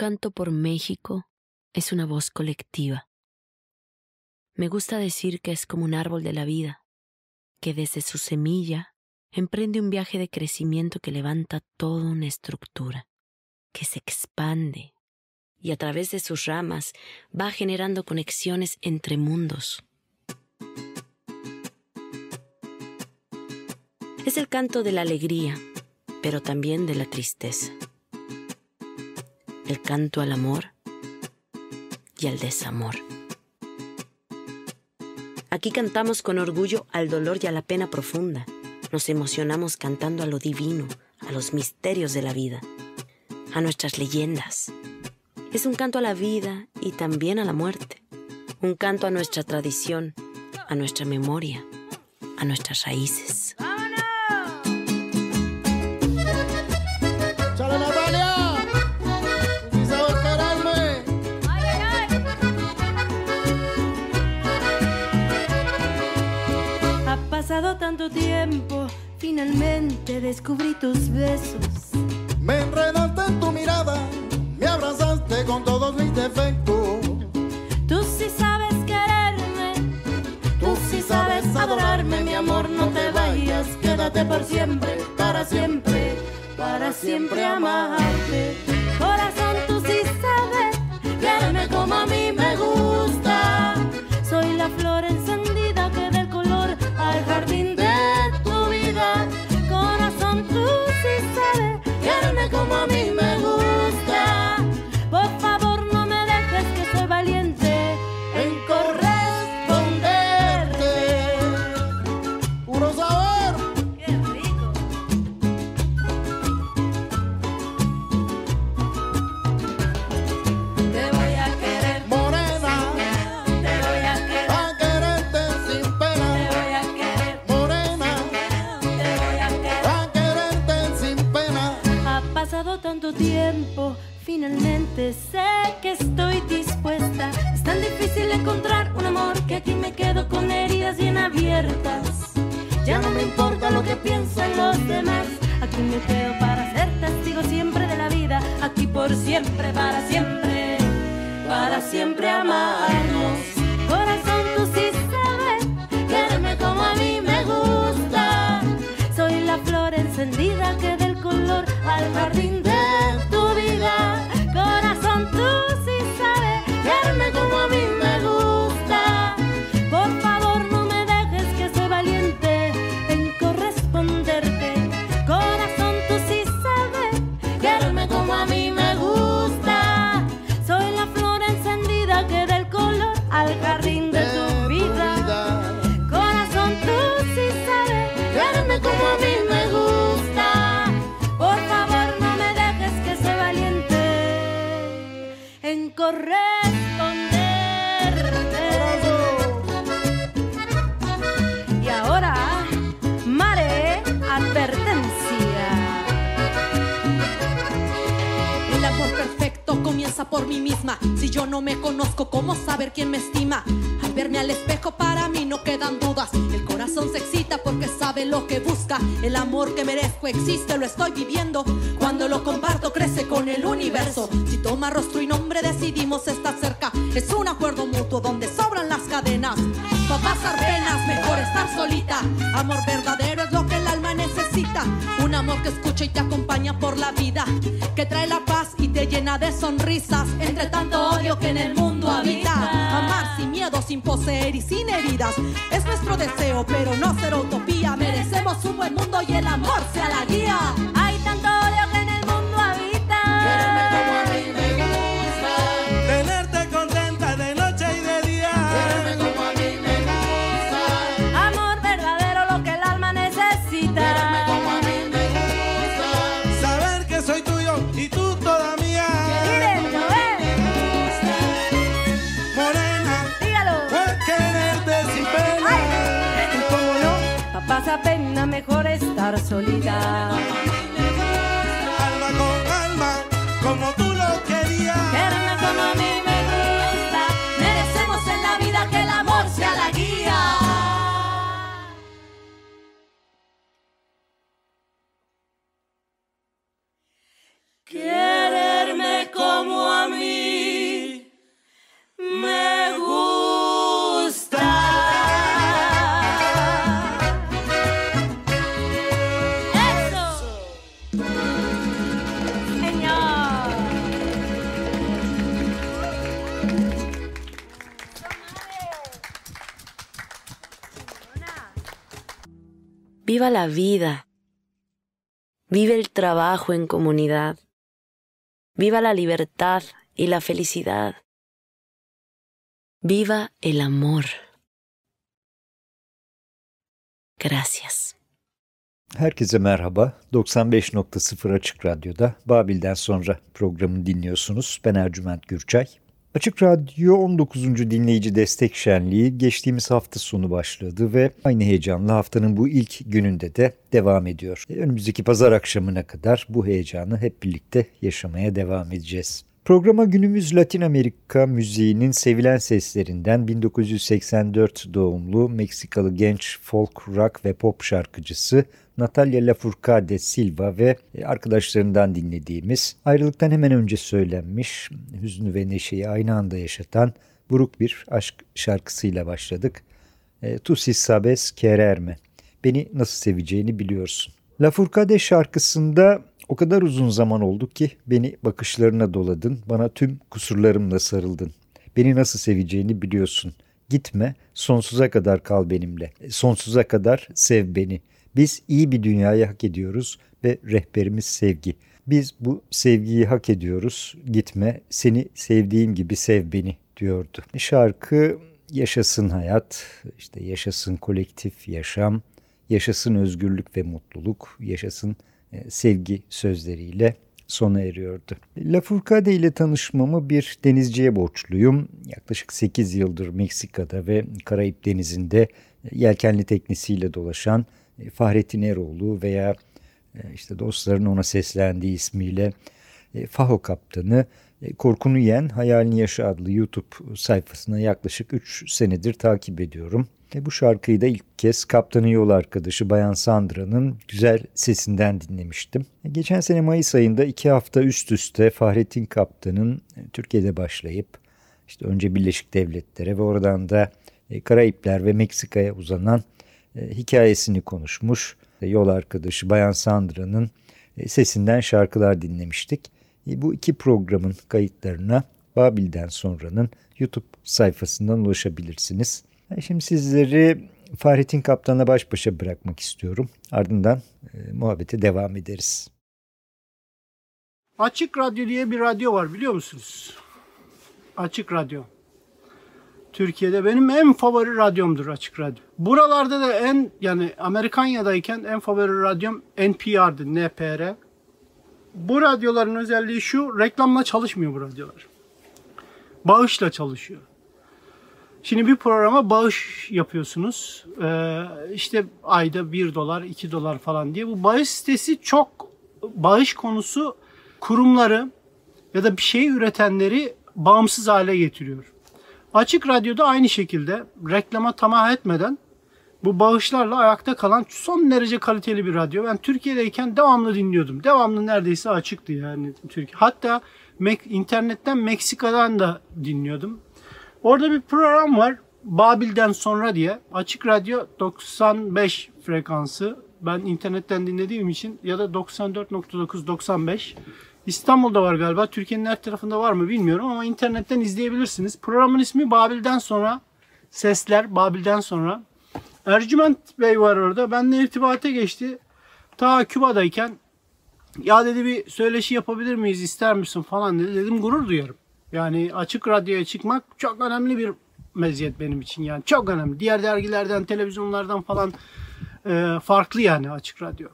Canto por México es una voz colectiva. Me gusta decir que es como un árbol de la vida, que desde su semilla emprende un viaje de crecimiento que levanta toda una estructura, que se expande y a través de sus ramas va generando conexiones entre mundos. Es el canto de la alegría, pero también de la tristeza. El canto al amor y al desamor. Aquí cantamos con orgullo al dolor y a la pena profunda. Nos emocionamos cantando a lo divino, a los misterios de la vida, a nuestras leyendas. Es un canto a la vida y también a la muerte. Un canto a nuestra tradición, a nuestra memoria, a nuestras raíces. Finalmente descubrí tus besos. Me enredaste en tu mirada, me abrazaste con todos mis defectos. Tú sí sabes quererme, Tú sí sabes adorarme, mi amor, no te vayas, quédate por siempre, para siempre, para siempre amarte. Como a mí me finalmente sé que estoy dispuesta. Es tan difícil encontrar un amor que aquí me quedo con heridas bien abiertas. Ya no me importa lo que piensan los demás. Aquí me quedo para ser testigo siempre de la vida. Aquí por siempre, para siempre, para siempre amarnos. Por mí misma. Si yo no me conozco, ¿cómo saber quién me estima? Al verme al espejo, para mí no quedan dudas. El corazón se excita porque sabe lo que busca. El amor que merezco existe, lo estoy viviendo. Cuando lo comparto, crece con el universo. Si toma rostro y nombre, decidimos estar cerca. Es un acuerdo mutuo donde sobran las cadenas. Pa' pasar penas, mejor estar solita. Amor verdadero es lo que el alma necesita. Un amor que escucha y te acompaña por la vida. Que trae la paz llena de sonrisas. Entre tanto odio que en el mundo habita. Amar sin miedo, sin poseer y sin heridas. Es nuestro deseo, pero no ser utopía. Merecemos un buen mundo y el amor sea la guía. Hay soledad. Viva la vida. Vive el trabajo en comunidad. Viva la libertad y la felicidad. Viva el amor. Gracias. Herkese merhaba. 95.0 Açık Radyo'da Babil'den sonra programı dinliyorsunuz. Ben Ercüment Gürçay. Açık Radyo 19. Dinleyici Destek Şenliği geçtiğimiz hafta sonu başladı ve aynı heyecanla haftanın bu ilk gününde de devam ediyor. E, Önümüzdeki pazar akşamına kadar bu heyecanı hep birlikte yaşamaya devam edeceğiz. Programa günümüz Latin Amerika müziğinin sevilen seslerinden 1984 doğumlu Meksikalı genç folk, rock ve pop şarkıcısı Natalia Lafourcade Silva ve arkadaşlarından dinlediğimiz ayrılıktan hemen önce söylenmiş hüznü ve neşeyi aynı anda yaşatan buruk bir aşk şarkısıyla başladık. E, Tu si sabes quererme. Beni nasıl seveceğini biliyorsun. Lafourcade şarkısında o kadar uzun zaman oldu ki beni bakışlarına doladın, bana tüm kusurlarımla sarıldın. Beni nasıl seveceğini biliyorsun. Gitme, sonsuza kadar kal benimle. Sonsuza kadar sev beni. Biz iyi bir dünyayı hak ediyoruz ve rehberimiz sevgi. Biz bu sevgiyi hak ediyoruz. Gitme, seni sevdiğim gibi sev beni diyordu. Şarkı yaşasın hayat, işte yaşasın kolektif yaşam, yaşasın özgürlük ve mutluluk, yaşasın e, sevgi sözleriyle sona eriyordu. Lafourcade ile tanışmamı bir denizciye borçluyum. Yaklaşık 8 yıldır Meksika'da ve Karayip Denizi'nde yelkenli teknesiyle dolaşan e, Fahrettin Eroğlu veya e, işte dostların ona seslendiği ismiyle e, Faho Kaptanı Korkunu Yen Hayalini Yaşa adlı YouTube sayfasına yaklaşık 3 senedir takip ediyorum. E bu şarkıyı da ilk kez kaptanın yol arkadaşı Bayan Sandra'nın güzel sesinden dinlemiştim. E geçen sene Mayıs ayında iki hafta üst üste Fahrettin Kaptan'ın Türkiye'de başlayıp işte önce Birleşik Devletlere ve oradan da Karayipler ve Meksika'ya uzanan hikayesini konuşmuş. Yol arkadaşı Bayan Sandra'nın sesinden şarkılar dinlemiştik. Bu iki programın kayıtlarına Babil'den sonranın YouTube sayfasından ulaşabilirsiniz. Şimdi sizleri Fahrettin Kaptan'la baş başa bırakmak istiyorum. Ardından e, muhabbete devam ederiz. Açık Radyo diye bir radyo var biliyor musunuz? Açık Radyo. Türkiye'de benim en favori radyomdur Açık Radyo. Buralarda da en yani Amerikanya'dayken en favori radyom NPR'dı, NPR. Bu radyoların özelliği şu, reklamla çalışmıyor bu radyolar. Bağışla çalışıyor. Şimdi bir programa bağış yapıyorsunuz. Ee, işte ayda 1 dolar, 2 dolar falan diye. Bu bağış sitesi çok bağış konusu kurumları ya da bir şey üretenleri bağımsız hale getiriyor. Açık Radyo'da aynı şekilde reklama tamah etmeden bu bağışlarla ayakta kalan son derece kaliteli bir radyo. Ben Türkiye'deyken devamlı dinliyordum. Devamlı neredeyse açıktı yani Türkiye. Hatta internetten Meksika'dan da dinliyordum. Orada bir program var. Babil'den sonra diye. Açık Radyo 95 frekansı. Ben internetten dinlediğim için ya da 94.9 95. İstanbul'da var galiba. Türkiye'nin her tarafında var mı bilmiyorum ama internetten izleyebilirsiniz. Programın ismi Babil'den sonra. Sesler Babil'den sonra. Ercüment Bey var orada. Benimle irtibata geçti. Ta Küba'dayken ya dedi bir söyleşi yapabilir miyiz ister misin falan dedi. Dedim gurur duyarım. Yani açık radyoya çıkmak çok önemli bir meziyet benim için yani çok önemli. Diğer dergilerden, televizyonlardan falan farklı yani açık radyo.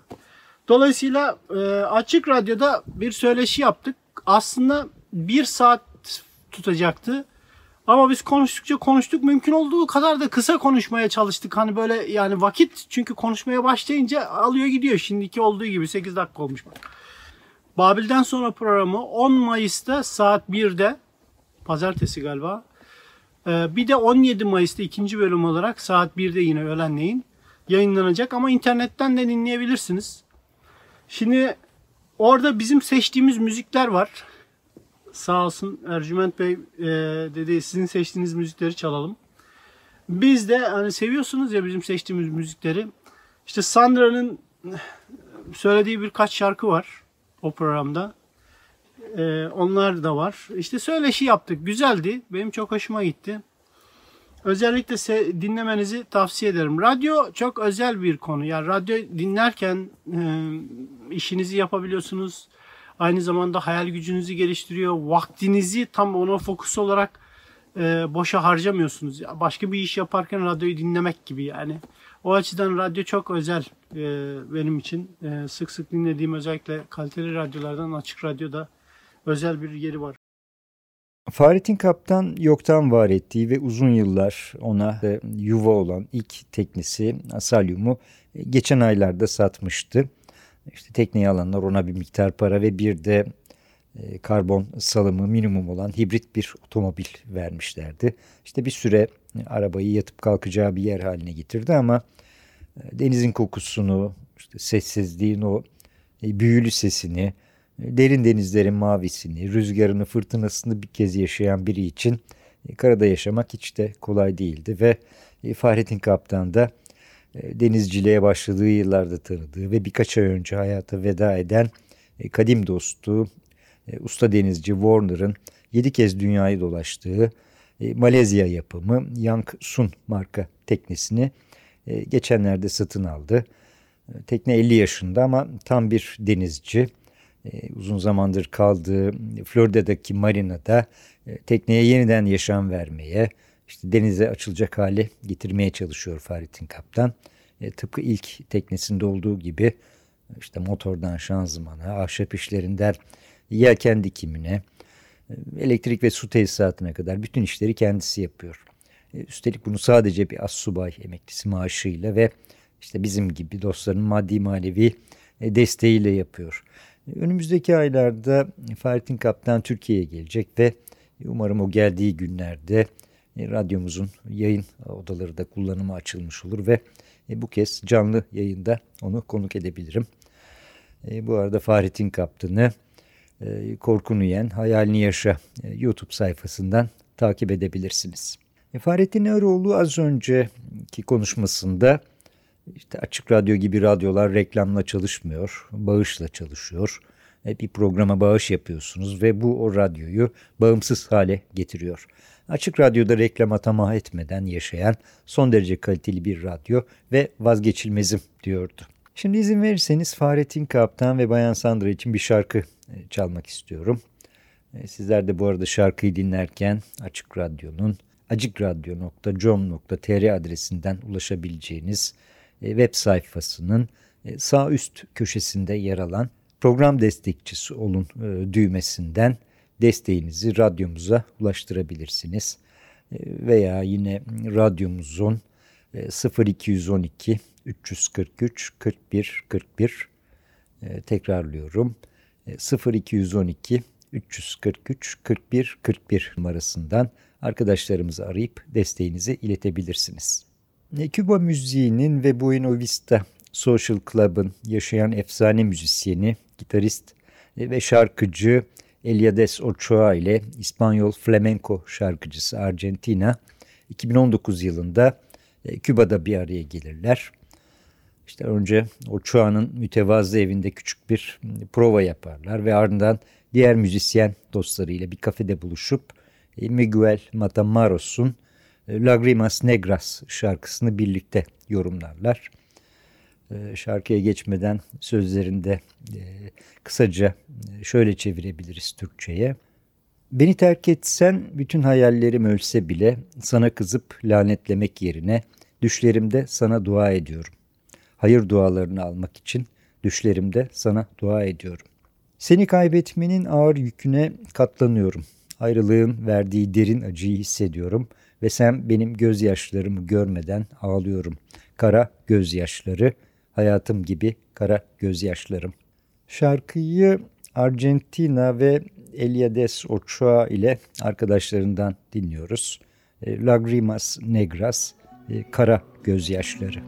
Dolayısıyla e, açık radyoda bir söyleşi yaptık. Aslında bir saat tutacaktı. Ama biz konuştukça konuştuk. Mümkün olduğu kadar da kısa konuşmaya çalıştık. Hani böyle yani vakit çünkü konuşmaya başlayınca alıyor gidiyor. Şimdiki olduğu gibi 8 dakika olmuş. Babil'den sonra programı 10 Mayıs'ta saat 1'de pazartesi galiba. Ee, bir de 17 Mayıs'ta ikinci bölüm olarak saat 1'de yine öğlenleyin yayınlanacak ama internetten de dinleyebilirsiniz. Şimdi orada bizim seçtiğimiz müzikler var. Sağ olsun Ercüment Bey e, dedi sizin seçtiğiniz müzikleri çalalım. Biz de hani seviyorsunuz ya bizim seçtiğimiz müzikleri. İşte Sandra'nın söylediği birkaç şarkı var o programda. Ee, onlar da var. İşte söyleşi yaptık. Güzeldi. Benim çok hoşuma gitti. Özellikle dinlemenizi tavsiye ederim. Radyo çok özel bir konu. Yani radyo dinlerken e, işinizi yapabiliyorsunuz. Aynı zamanda hayal gücünüzü geliştiriyor. Vaktinizi tam ona fokus olarak e, boşa harcamıyorsunuz. Başka bir iş yaparken radyoyu dinlemek gibi yani. O açıdan radyo çok özel e, benim için. Sık sık dinlediğim özellikle kaliteli radyolardan açık radyoda özel bir yeri var. Fahrettin Kaptan yoktan var ettiği ve uzun yıllar ona yuva olan ilk teknesi Asalyum'u e, geçen aylarda satmıştı. İşte tekneyi alanlar ona bir miktar para ve bir de e, karbon salımı minimum olan hibrit bir otomobil vermişlerdi. İşte bir süre arabayı yatıp kalkacağı bir yer haline getirdi ama e, denizin kokusunu, işte sessizliğin o büyülü sesini, derin denizlerin mavisini, rüzgarını, fırtınasını bir kez yaşayan biri için e, karada yaşamak hiç de kolay değildi ve e, Fahrettin Kaptan da e, denizciliğe başladığı yıllarda tanıdığı ve birkaç ay önce hayata veda eden kadim dostu usta denizci Warner'ın yedi kez dünyayı dolaştığı Malezya yapımı Yang Sun marka teknesini geçenlerde satın aldı. Tekne 50 yaşında ama tam bir denizci. E, uzun zamandır kaldığı Florida'daki marinada e, tekneye yeniden yaşam vermeye, işte denize açılacak hale getirmeye çalışıyor Fahrettin Kaptan. E, tıpkı ilk teknesinde olduğu gibi işte motordan şanzımana, ahşap işlerinden yelken dikimine, elektrik ve su tesisatına kadar bütün işleri kendisi yapıyor. Üstelik bunu sadece bir assubay emeklisi maaşıyla ve işte bizim gibi dostların maddi manevi desteğiyle yapıyor. Önümüzdeki aylarda Fahrettin Kaptan Türkiye'ye gelecek ve umarım o geldiği günlerde e, radyomuzun yayın odaları da kullanıma açılmış olur ve e, bu kez canlı yayında onu konuk edebilirim. E, bu arada Fahrettin Kaptan'ı Korkunu Yen Hayalini Yaşa YouTube sayfasından takip edebilirsiniz. Fahrettin Eroğlu az önceki konuşmasında işte açık radyo gibi radyolar reklamla çalışmıyor, bağışla çalışıyor. E, bir programa bağış yapıyorsunuz ve bu o radyoyu bağımsız hale getiriyor. Açık radyoda reklam atama etmeden yaşayan son derece kaliteli bir radyo ve vazgeçilmezim diyordu. Şimdi izin verirseniz Fahrettin Kaptan ve Bayan Sandra için bir şarkı e, çalmak istiyorum. E, sizler de bu arada şarkıyı dinlerken Açık Radyo'nun acikradyo.com.tr adresinden ulaşabileceğiniz web sayfasının e, sağ üst köşesinde yer alan program destekçisi olun e, düğmesinden desteğinizi radyomuza ulaştırabilirsiniz. Veya yine radyomuzun 0212 343 41 41 tekrarlıyorum 0212 343 41 41 numarasından arkadaşlarımızı arayıp desteğinizi iletebilirsiniz. Küba müziğinin ve Buena Vista Social Club'ın yaşayan efsane müzisyeni, gitarist ve şarkıcı Eliades Ochoa ile İspanyol flamenco şarkıcısı Argentina 2019 yılında e, Küba'da bir araya gelirler. İşte önce Ochoa'nın mütevazı evinde küçük bir prova yaparlar ve ardından diğer müzisyen dostlarıyla bir kafede buluşup e, Miguel Matamaros'un Lagrimas Negras şarkısını birlikte yorumlarlar. E, şarkıya geçmeden sözlerinde e, kısaca şöyle çevirebiliriz Türkçe'ye. Beni terk etsen bütün hayallerim ölse bile sana kızıp lanetlemek yerine düşlerimde sana dua ediyorum. Hayır dualarını almak için düşlerimde sana dua ediyorum. Seni kaybetmenin ağır yüküne katlanıyorum. Ayrılığın verdiği derin acıyı hissediyorum ve sen benim gözyaşlarımı görmeden ağlıyorum. Kara gözyaşları, hayatım gibi kara gözyaşlarım. Şarkıyı Argentina ve Eliades Ochoa ile arkadaşlarından dinliyoruz. E, Lagrimas Negras, e, Kara Gözyaşları.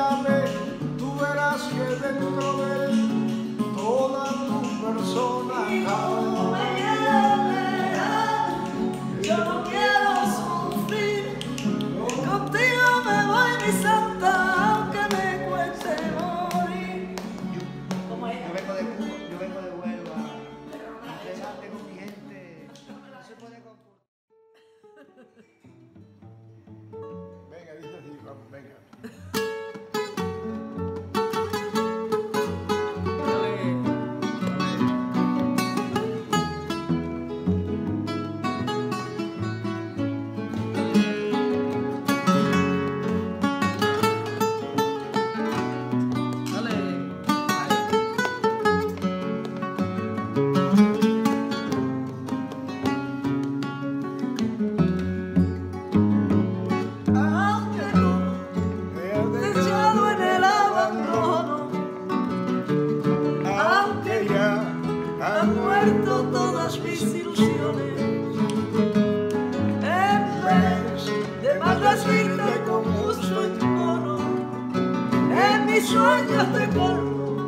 Ram Oh.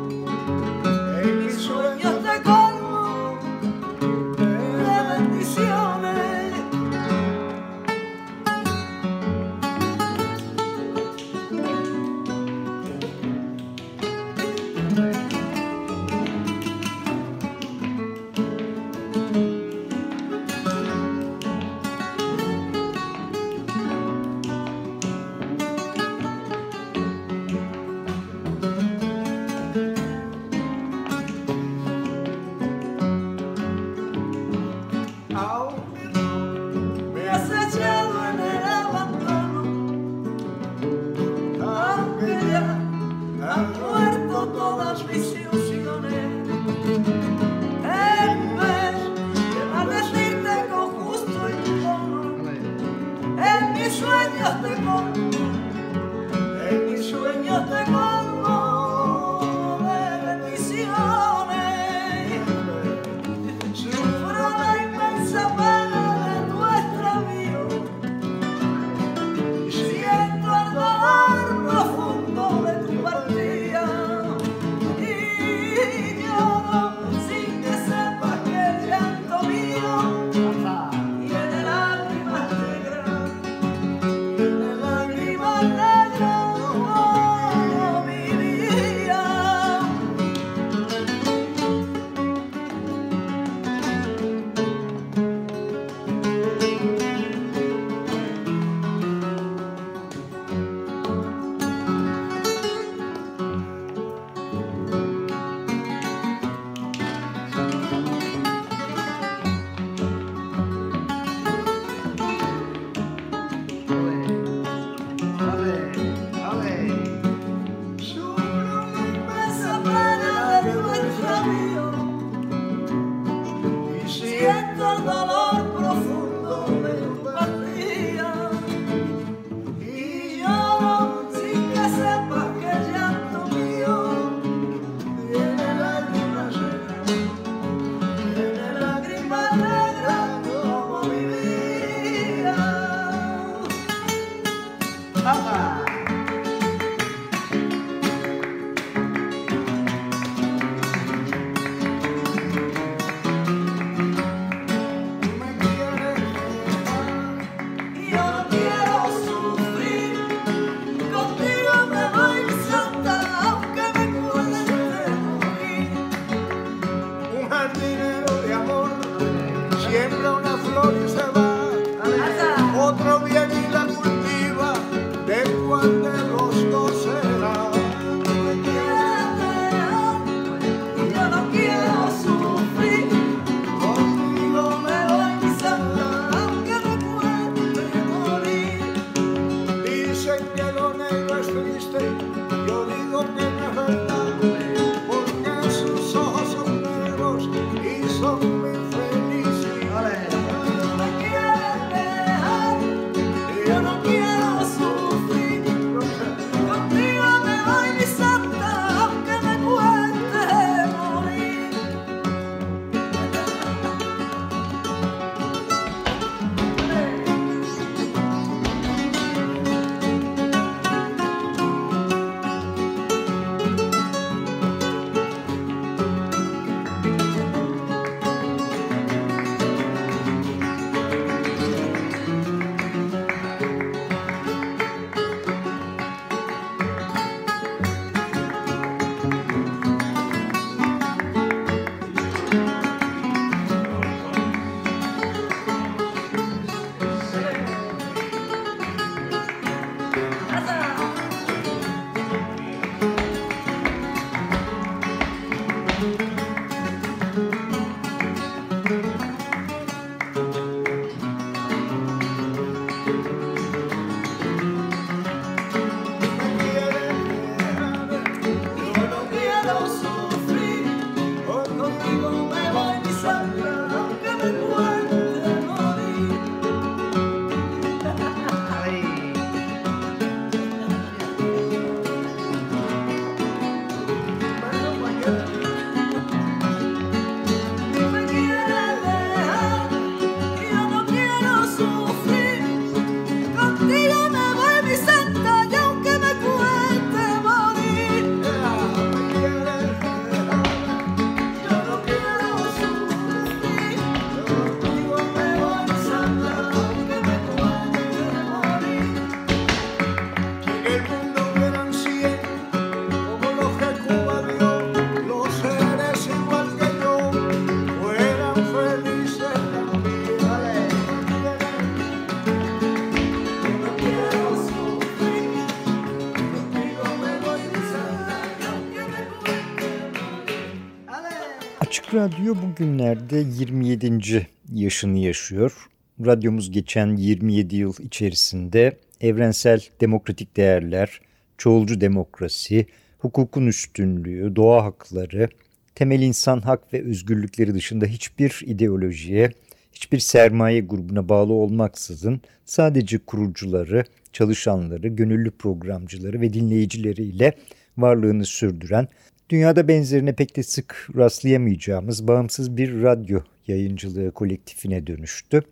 Radyo bugünlerde 27. yaşını yaşıyor. Radyomuz geçen 27 yıl içerisinde evrensel demokratik değerler, çoğulcu demokrasi, hukukun üstünlüğü, doğa hakları, temel insan hak ve özgürlükleri dışında hiçbir ideolojiye, hiçbir sermaye grubuna bağlı olmaksızın sadece kurucuları, çalışanları, gönüllü programcıları ve dinleyicileriyle varlığını sürdüren, dünyada benzerine pek de sık rastlayamayacağımız bağımsız bir radyo yayıncılığı kolektifine dönüştü.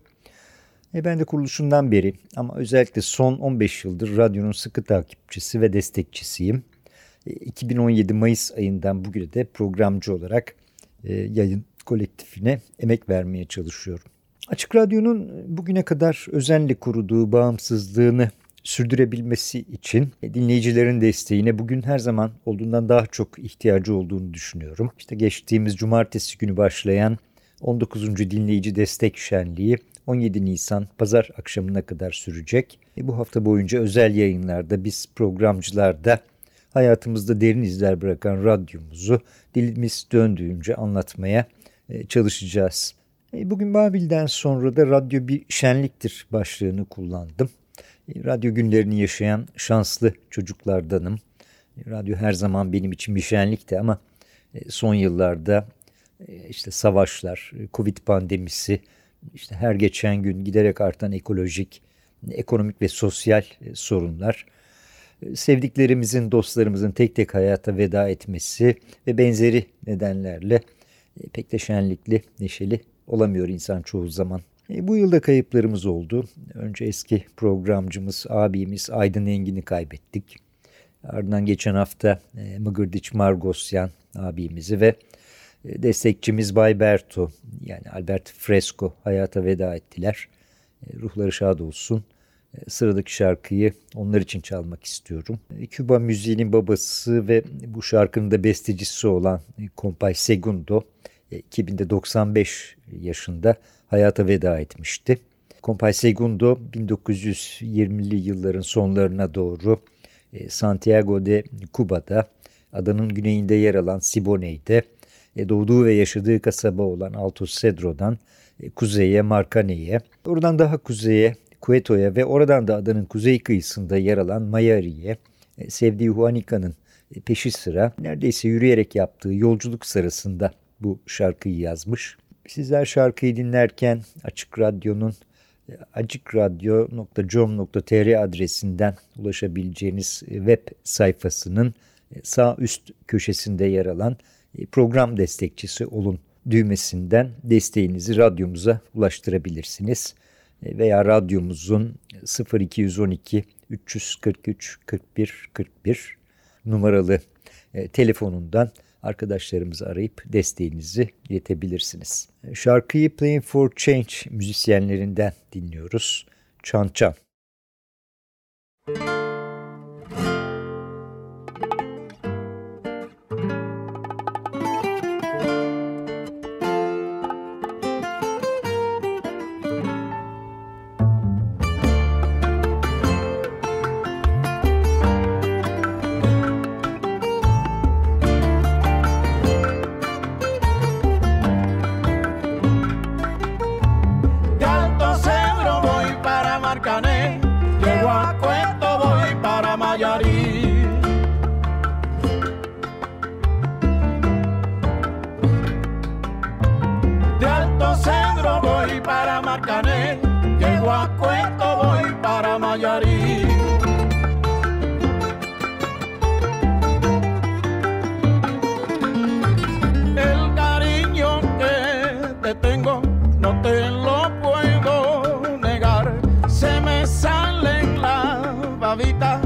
E ben de kuruluşundan beri ama özellikle son 15 yıldır radyonun sıkı takipçisi ve destekçisiyim. 2017 e, Mayıs ayından bugüne de programcı olarak e, yayın kolektifine emek vermeye çalışıyorum. Açık Radyo'nun bugüne kadar özenle koruduğu bağımsızlığını sürdürebilmesi için dinleyicilerin desteğine bugün her zaman olduğundan daha çok ihtiyacı olduğunu düşünüyorum. İşte geçtiğimiz cumartesi günü başlayan 19. dinleyici destek şenliği 17 Nisan pazar akşamına kadar sürecek. E, bu hafta boyunca özel yayınlarda biz programcılarda hayatımızda derin izler bırakan radyomuzu dilimiz döndüğünce anlatmaya e, çalışacağız. E, bugün Babil'den sonra da radyo bir şenliktir başlığını kullandım. E, radyo günlerini yaşayan şanslı çocuklardanım. Radyo her zaman benim için bir şenlikti ama son yıllarda işte savaşlar, Covid pandemisi, işte her geçen gün giderek artan ekolojik, ekonomik ve sosyal sorunlar sevdiklerimizin, dostlarımızın tek tek hayata veda etmesi ve benzeri nedenlerle e, pek de şenlikli, neşeli olamıyor insan çoğu zaman. E, bu yılda kayıplarımız oldu. Önce eski programcımız, abimiz Aydın Engin'i kaybettik. Ardından geçen hafta e, Mıgırdiç Margosyan abimizi ve e, destekçimiz Bay Berto yani Albert Fresco hayata veda ettiler. Ruhları şad olsun. Sıradaki şarkıyı onlar için çalmak istiyorum. Küba müziğinin babası ve bu şarkının da bestecisi olan Compay Segundo 2000'de 95 yaşında hayata veda etmişti. Compay Segundo 1920'li yılların sonlarına doğru Santiago de Cuba'da adanın güneyinde yer alan Siboney'de doğduğu ve yaşadığı kasaba olan Alto Cedro'dan kuzeye Marcane'ye, oradan daha kuzeye Cueto'ya ve oradan da adanın kuzey kıyısında yer alan Mayari'ye e, sevdiği Juanica'nın e, peşi sıra neredeyse yürüyerek yaptığı yolculuk sırasında bu şarkıyı yazmış. Sizler şarkıyı dinlerken Açık Radyo'nun e, acikradyo.com.tr adresinden ulaşabileceğiniz web sayfasının sağ üst köşesinde yer alan program destekçisi olun düğmesinden desteğinizi radyomuza ulaştırabilirsiniz veya radyomuzun 0212 343 41 41 numaralı e, telefonundan arkadaşlarımızı arayıp desteğinizi iletebilirsiniz. Şarkıyı Playing for Change müzisyenlerinden dinliyoruz. Çan Çan. Müzik esclavita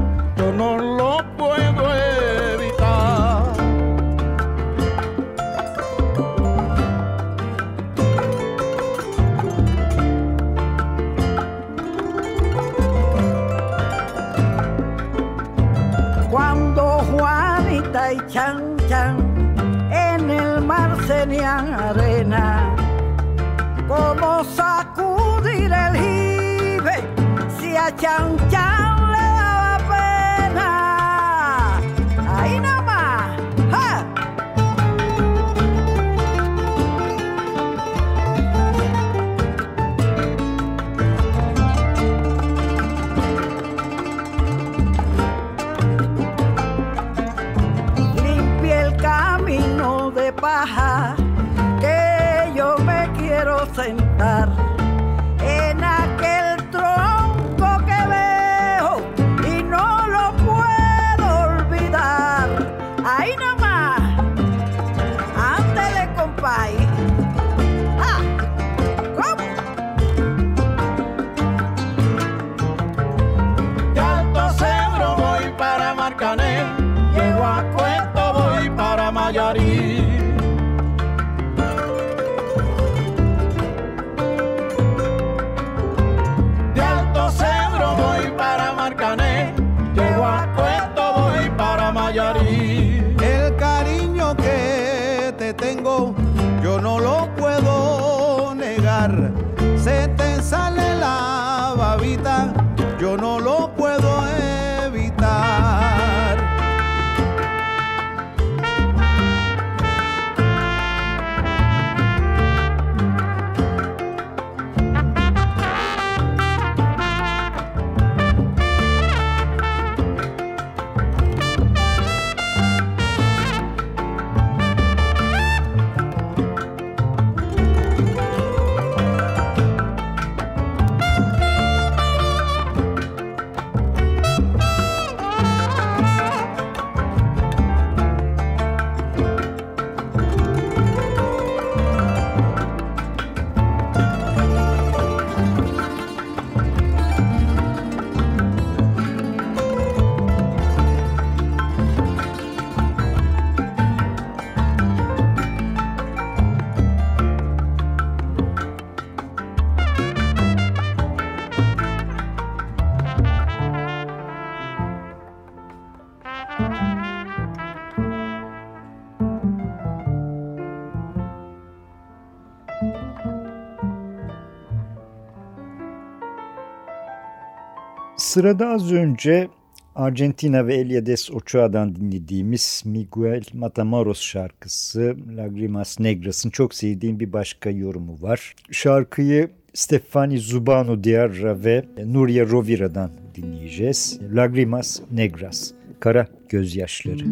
Sırada az önce Argentina ve Eliades Ochoa'dan dinlediğimiz Miguel Matamoros şarkısı Lagrimas Negras'ın çok sevdiğim bir başka yorumu var. Şarkıyı Stefani Zubano Diarra ve Nuria Rovira'dan dinleyeceğiz. Lagrimas Negras, Kara Gözyaşları.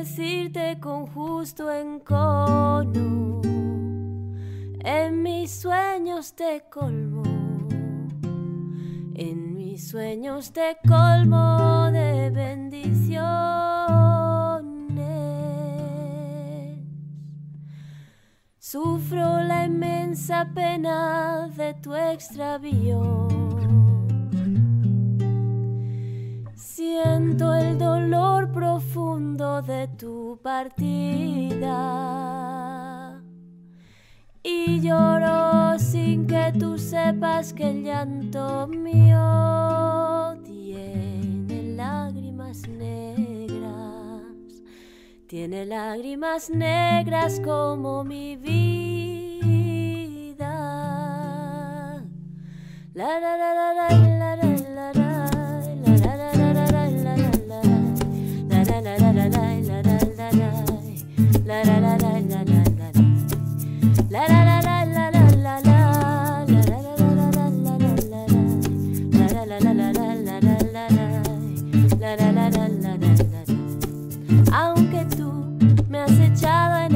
Decirte con justo encono, en mis sueños te colmo, en mis sueños te colmo de bendiciones. Sufro la inmensa pena de tu extravío siento el dolor profundo de tu partida. Y lloro sin que tú sepas que el llanto mío tiene lágrimas negras. Tiene lágrimas negras como mi vida. La la la la la la la la. Aunque tú me has echado en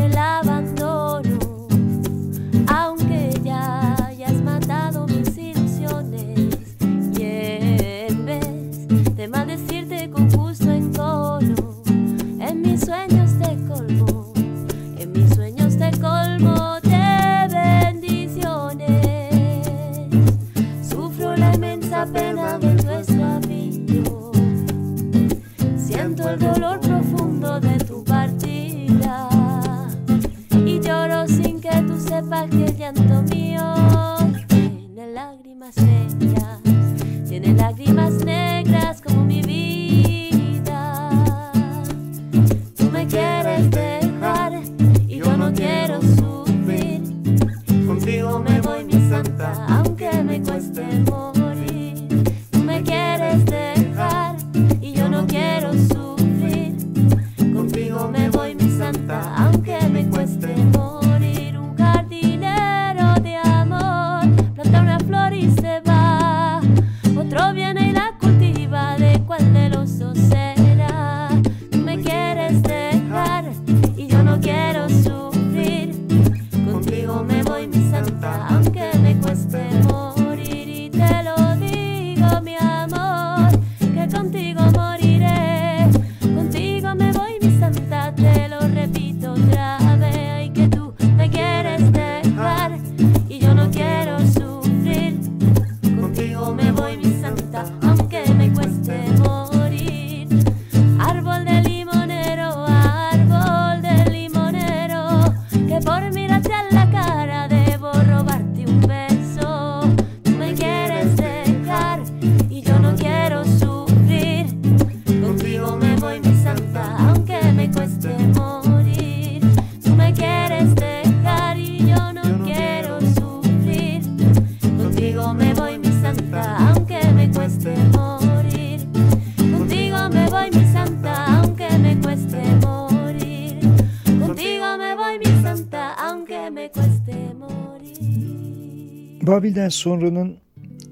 Babil'den sonranın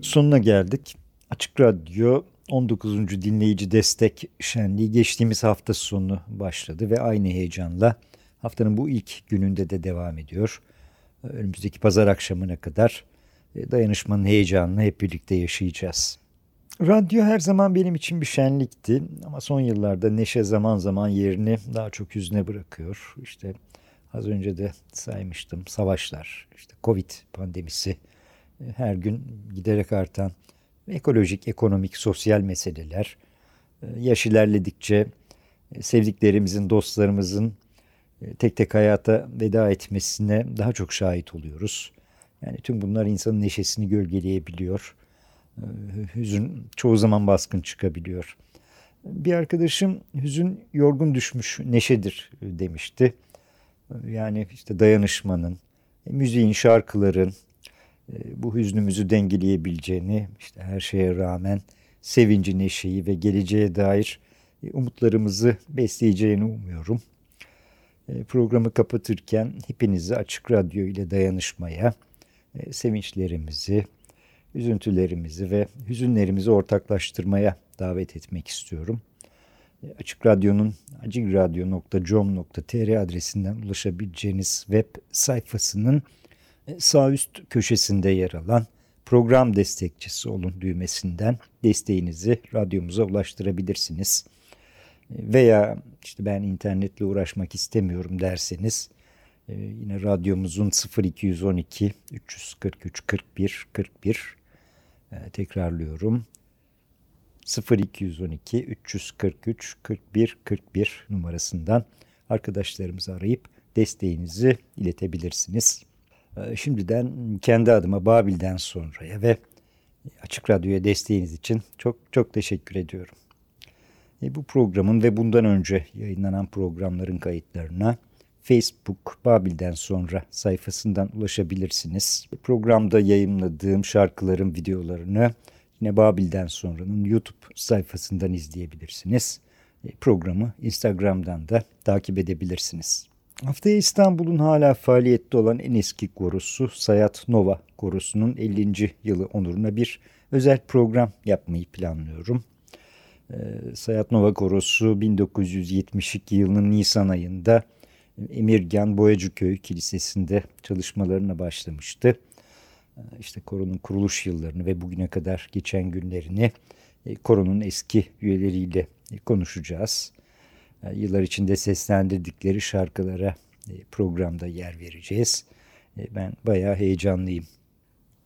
sonuna geldik. Açık Radyo 19. dinleyici destek şenliği geçtiğimiz hafta sonu başladı ve aynı heyecanla haftanın bu ilk gününde de devam ediyor. Önümüzdeki pazar akşamına kadar e, dayanışmanın heyecanını hep birlikte yaşayacağız. Radyo her zaman benim için bir şenlikti ama son yıllarda neşe zaman zaman yerini daha çok hüzne bırakıyor. İşte az önce de saymıştım savaşlar, işte Covid pandemisi, her gün giderek artan ekolojik, ekonomik, sosyal meseleler, e, yaş ilerledikçe sevdiklerimizin, dostlarımızın tek tek hayata veda etmesine daha çok şahit oluyoruz. Yani tüm bunlar insanın neşesini gölgeleyebiliyor. Hüzün çoğu zaman baskın çıkabiliyor. Bir arkadaşım hüzün yorgun düşmüş neşedir demişti. Yani işte dayanışmanın, müziğin, şarkıların e, bu hüznümüzü dengeleyebileceğini, işte her şeye rağmen sevinci, neşeyi ve geleceğe dair e, umutlarımızı besleyeceğini umuyorum. E, programı kapatırken hepinizi Açık Radyo ile dayanışmaya, e, sevinçlerimizi, üzüntülerimizi ve hüzünlerimizi ortaklaştırmaya davet etmek istiyorum. E, Açık Radyo'nun acikradyo.com.tr adresinden ulaşabileceğiniz web sayfasının sağ üst köşesinde yer alan program destekçisi olun düğmesinden desteğinizi radyomuza ulaştırabilirsiniz veya işte ben internetle uğraşmak istemiyorum derseniz e, yine radyomuzun 0212 343 41 41 e, tekrarlıyorum 0212 343 41 41 numarasından arkadaşlarımızı arayıp desteğinizi iletebilirsiniz. E, şimdiden kendi adıma Babil'den sonraya ve Açık Radyo'ya desteğiniz için çok çok teşekkür ediyorum. E, bu programın ve bundan önce yayınlanan programların kayıtlarına Facebook Babil'den sonra sayfasından ulaşabilirsiniz. Programda yayınladığım şarkıların videolarını yine Babil'den sonranın YouTube sayfasından izleyebilirsiniz. E, programı Instagram'dan da takip edebilirsiniz. Haftaya İstanbul'un hala faaliyette olan en eski korusu Sayat Nova korusunun 50. yılı onuruna bir özel program yapmayı planlıyorum. Ee, Sayat Nova Korosu 1972 yılının Nisan ayında Emirgan Boyacıköy Kilisesi'nde çalışmalarına başlamıştı. Ee, işte koronun kuruluş yıllarını ve bugüne kadar geçen günlerini e, koronun eski üyeleriyle konuşacağız. Ee, yıllar içinde seslendirdikleri şarkılara e, programda yer vereceğiz. E, ben bayağı heyecanlıyım.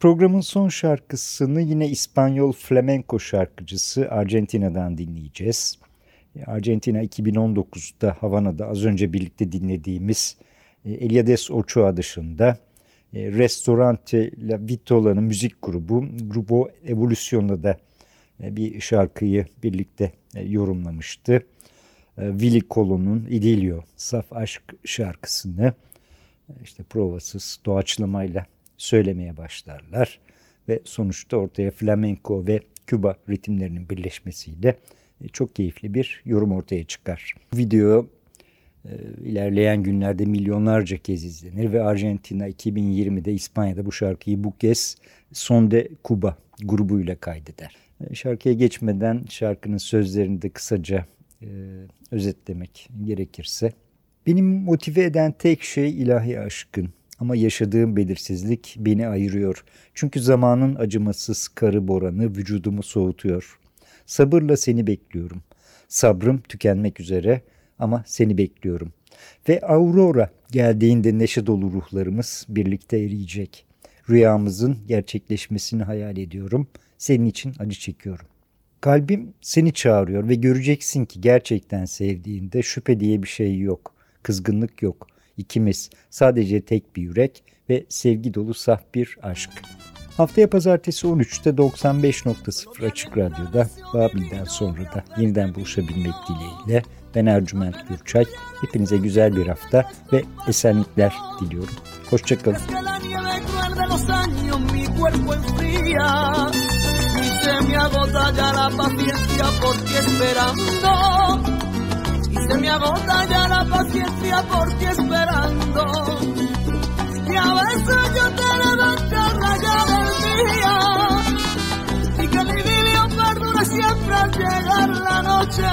Programın son şarkısını yine İspanyol flamenco şarkıcısı Argentina'dan dinleyeceğiz. Argentina 2019'da Havana'da az önce birlikte dinlediğimiz e, Eliades Ochoa dışında e, Restorante La Vitola'nın müzik grubu Grupo Evolucion'da da e, bir şarkıyı birlikte yorumlamıştı. Willy Colon'un Idilio Saf Aşk şarkısını işte provasız doğaçlamayla söylemeye başlarlar ve sonuçta ortaya flamenco ve Küba ritimlerinin birleşmesiyle e, çok keyifli bir yorum ortaya çıkar. Video e, ilerleyen günlerde milyonlarca kez izlenir ve Arjantina 2020'de İspanya'da bu şarkıyı bu kez Sonde Cuba grubuyla kaydeder. E, şarkıya geçmeden şarkının sözlerini de kısaca e, özetlemek gerekirse. Benim motive eden tek şey ilahi aşkın. Ama yaşadığım belirsizlik beni ayırıyor. Çünkü zamanın acımasız karı boranı vücudumu soğutuyor. Sabırla seni bekliyorum. Sabrım tükenmek üzere ama seni bekliyorum. Ve Aurora geldiğinde neşe dolu ruhlarımız birlikte eriyecek. Rüyamızın gerçekleşmesini hayal ediyorum. Senin için acı çekiyorum. Kalbim seni çağırıyor ve göreceksin ki gerçekten sevdiğinde şüphe diye bir şey yok. Kızgınlık yok ikimiz, sadece tek bir yürek ve sevgi dolu saf bir aşk. Haftaya pazartesi 13'te 95.0 Açık Radyo'da Babil'den sonra da yeniden buluşabilmek dileğiyle ben Ercüment Gürçay. Hepinize güzel bir hafta ve esenlikler diliyorum. Hoşçakalın. y se me agota ya la paciencia porque esperando. Y se me agota ya la paciencia porque esperando. Y a veces yo te levanto la llave del día. Y que mi vida perdura siempre al llegar la noche.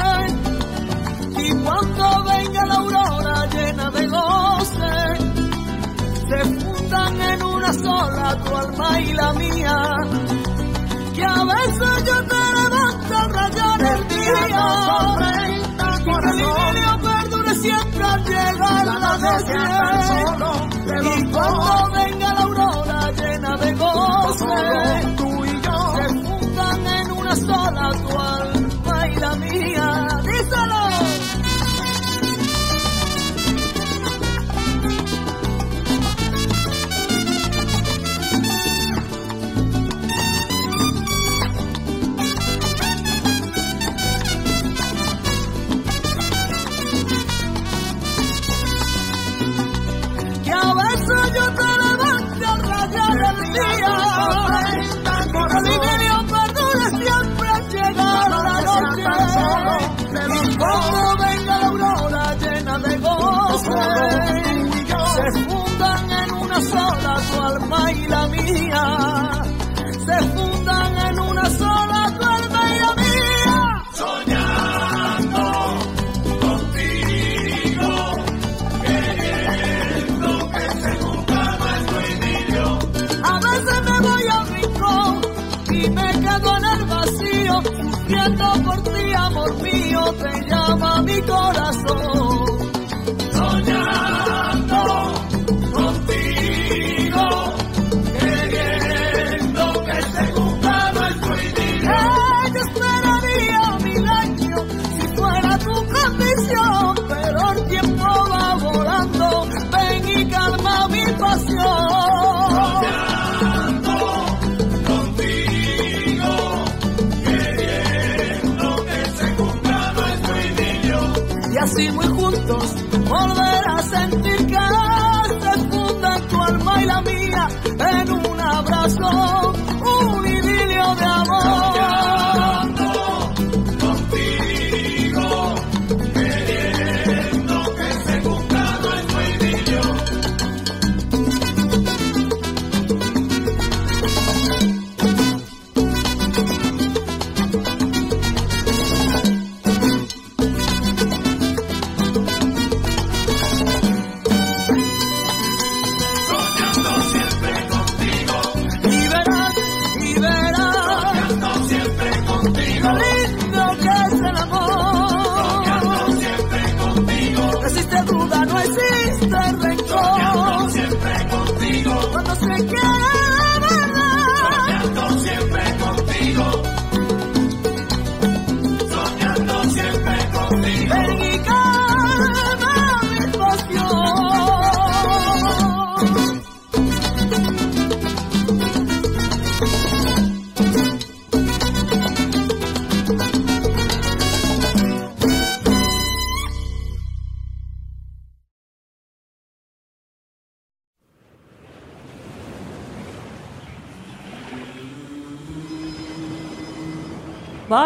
Y cuando venga la aurora llena de goce se fundan en una sola tu alma y la mía. Y a veces yo te levanto a rayar el día. Porque mi vida perdure siempre al llegar la noche. Y cuando venga la aurora llena de goce, se juntan en una sola cuadra. mi corazón. all of us.